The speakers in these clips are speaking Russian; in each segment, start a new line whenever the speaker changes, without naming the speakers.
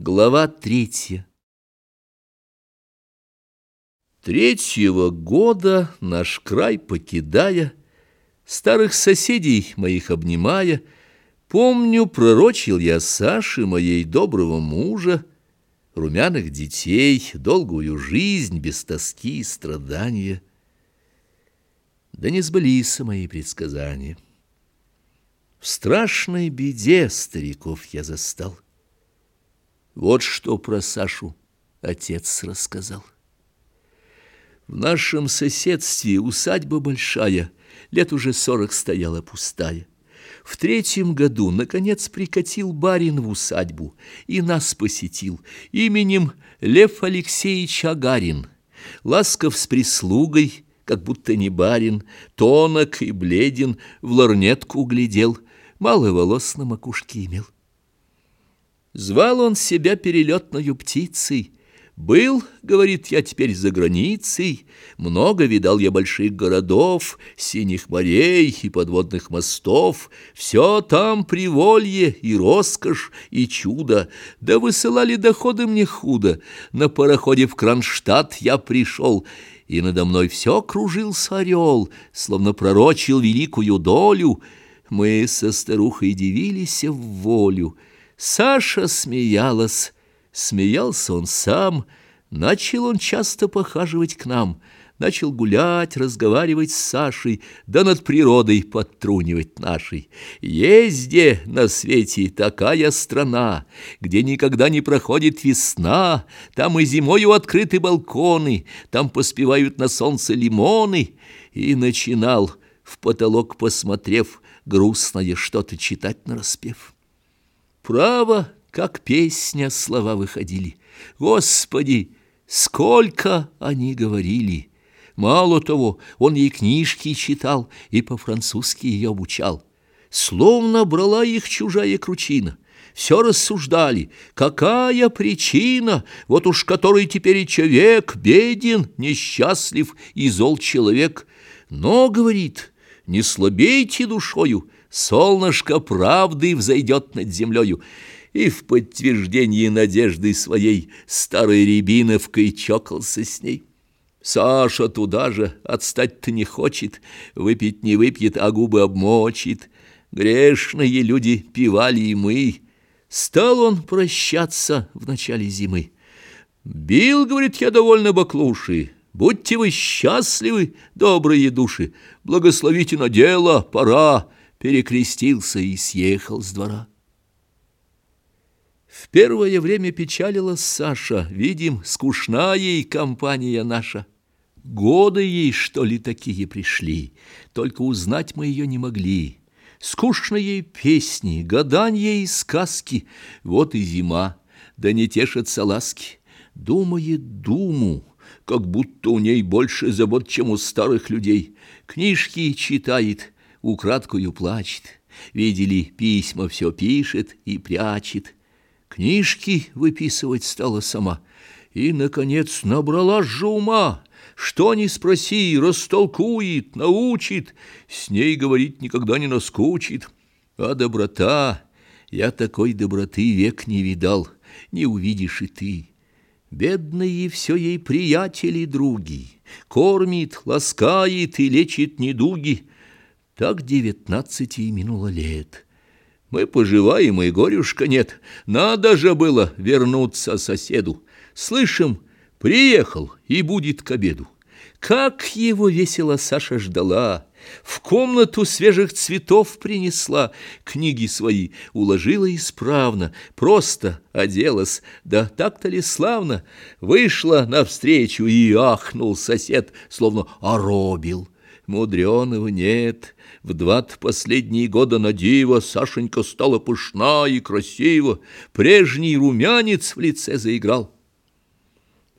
Глава третья Третьего года наш край покидая, Старых соседей моих обнимая, Помню, пророчил я Саше, моей доброго мужа, Румяных детей, долгую жизнь без тоски и страдания. Да не сбылись мои предсказания. В страшной беде стариков я застал — вот что про Сашу отец рассказал. В нашем соседстве усадьба большая, лет уже сорок стояла пустая. В третьем году, наконец, прикатил барин в усадьбу и нас посетил именем Лев Алексеевич Агарин. Ласков с прислугой, как будто не барин, тонок и бледен, в лорнетку глядел, мало волос на макушке имел. Звал он себя перелетною птицей. Был, говорит, я теперь за границей, много видал я больших городов, синих морей и подводных мостов, все там приволье и роскошь, и чудо, да высылали доходы мне худо. На пароходе в Кронштадт я пришел, и надо мной все кружился орел, словно пророчил великую долю. Мы со старухой дивились в волю, Саша смеялась, смеялся он сам, начал он часто похаживать к нам, начал гулять, разговаривать с Сашей, да над природой подтрунивать нашей. Езде на свете такая страна, где никогда не проходит весна, там и зимою открыты балконы, там поспевают на солнце лимоны. И начинал, в потолок посмотрев, грустное что-то читать нараспев. Право, как песня слова выходили. Господи, сколько они говорили! Мало того, он ей книжки читал и по-французски ее обучал. Словно брала их чужая кручина. Все рассуждали, какая причина, вот уж который теперь человек, беден, несчастлив и зол человек. Но, говорит, не слабейте душою, солнышко правды взойдет над землею, и в подтверждении надежды своей старой Рябиновкой чокался с ней. Саша туда же отстать-то не хочет, выпить не выпьет, а губы обмочит. Грешные люди пивали и мы. Стал он прощаться в начале зимы. Бил, говорит, я довольно баклуши, будьте вы счастливы, добрые души, благословите на дело, пора перекрестился и съехал с двора. В первое время печалила Саша, видим, скучна ей компания наша. Годы ей, что ли, такие пришли, только узнать мы ее не могли. Скучно ей песни, гаданье и сказки, вот и зима, да не тешатся ласки. Думает думу, как будто у ней больше забот, чем у старых людей. Книжки читает, украдкою плачет. Видели, письма все пишет и прячет. Книжки выписывать стала сама. И, наконец, набрала же ума. Что ни спроси, растолкует, научит. С ней говорить никогда не наскучит. А доброта... Я такой доброты век не видал, не увидишь и ты. Бедные все ей приятели други, Кормит, ласкает и лечит недуги. Так девятнадцати и минуло лет. Мы поживаем, и горюшка нет. Надо же было вернуться соседу. Слышим, приехал и будет к обеду. Как его весело Саша ждала, в комнату свежих цветов принесла, книги свои уложила исправно, просто оделась, да так-то ли славно, вышла навстречу и ахнул сосед, словно оробил. Мудреного нет, в два-то последние года на диво Сашенька стала пышна и красива, прежний румянец в лице заиграл.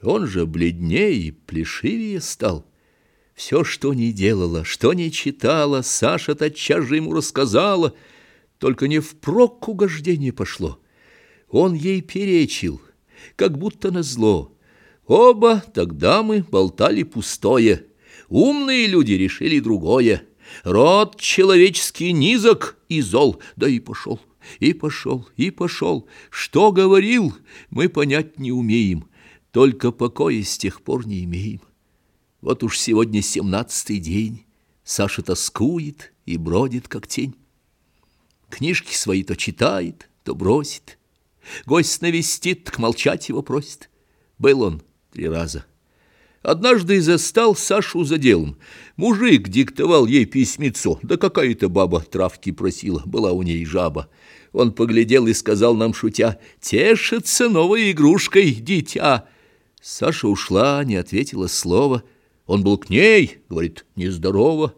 Он же бледнее и плешивее стал. Все, что не делала, что не читала, Саша тотчас же ему рассказала, только не впрок угождение пошло. Он ей перечил, как будто назло. Оба тогда мы болтали пустое, умные люди решили другое — Род человеческий низок и зол, да и пошел. и пошел, и пошел. Что говорил, мы понять не умеем, только покоя с тех пор не имеем. Вот уж сегодня семнадцатый день, Саша тоскует и бродит, как тень. Книжки свои то читает, то бросит. Гость навестит, так молчать его просит. Был он три раза. Однажды застал Сашу за делом. Мужик диктовал ей письмецо, да какая-то баба травки просила, была у ней жаба. Он поглядел и сказал нам, шутя, «Тешится новой игрушкой, дитя!» Саша ушла, не ответила слова. Он был к ней, говорит, нездорово.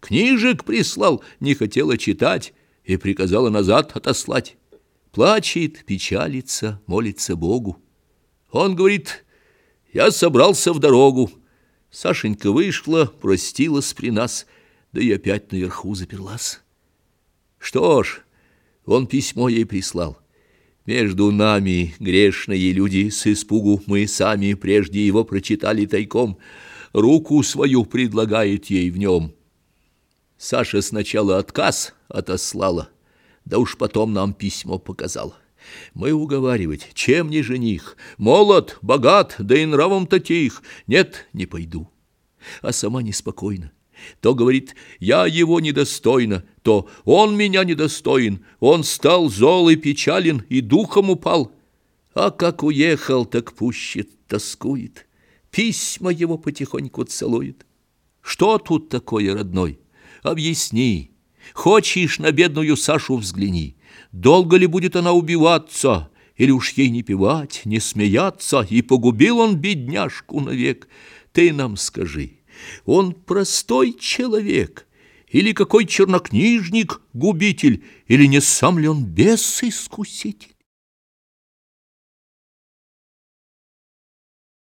Книжек прислал, не хотела читать и приказала назад отослать. Плачет, печалится, молится Богу. Он говорит, я собрался в дорогу. Сашенька вышла, простилась при нас, да и опять наверху заперлась. Что ж, он письмо ей прислал. Между нами, грешные люди, с испугу мы сами прежде его прочитали тайком. Руку свою предлагает ей в нем. Саша сначала отказ отослала, да уж потом нам письмо показала. Мы уговаривать, чем не жених, молод, богат, да и нравом-то тих. Нет, не пойду. А сама неспокойна. То говорит, я его недостойна, то он меня недостоин, он стал зол и печален, и духом упал. А как уехал, так пуще тоскует, письма его потихоньку целует. Что тут такое, родной? Объясни. Хочешь, на бедную Сашу взгляни. Долго ли будет она убиваться, или уж ей не певать, не смеяться, и погубил он бедняжку навек? Ты нам скажи, он простой человек, или какой чернокнижник, губитель, или не сам ли он бес-искуситель?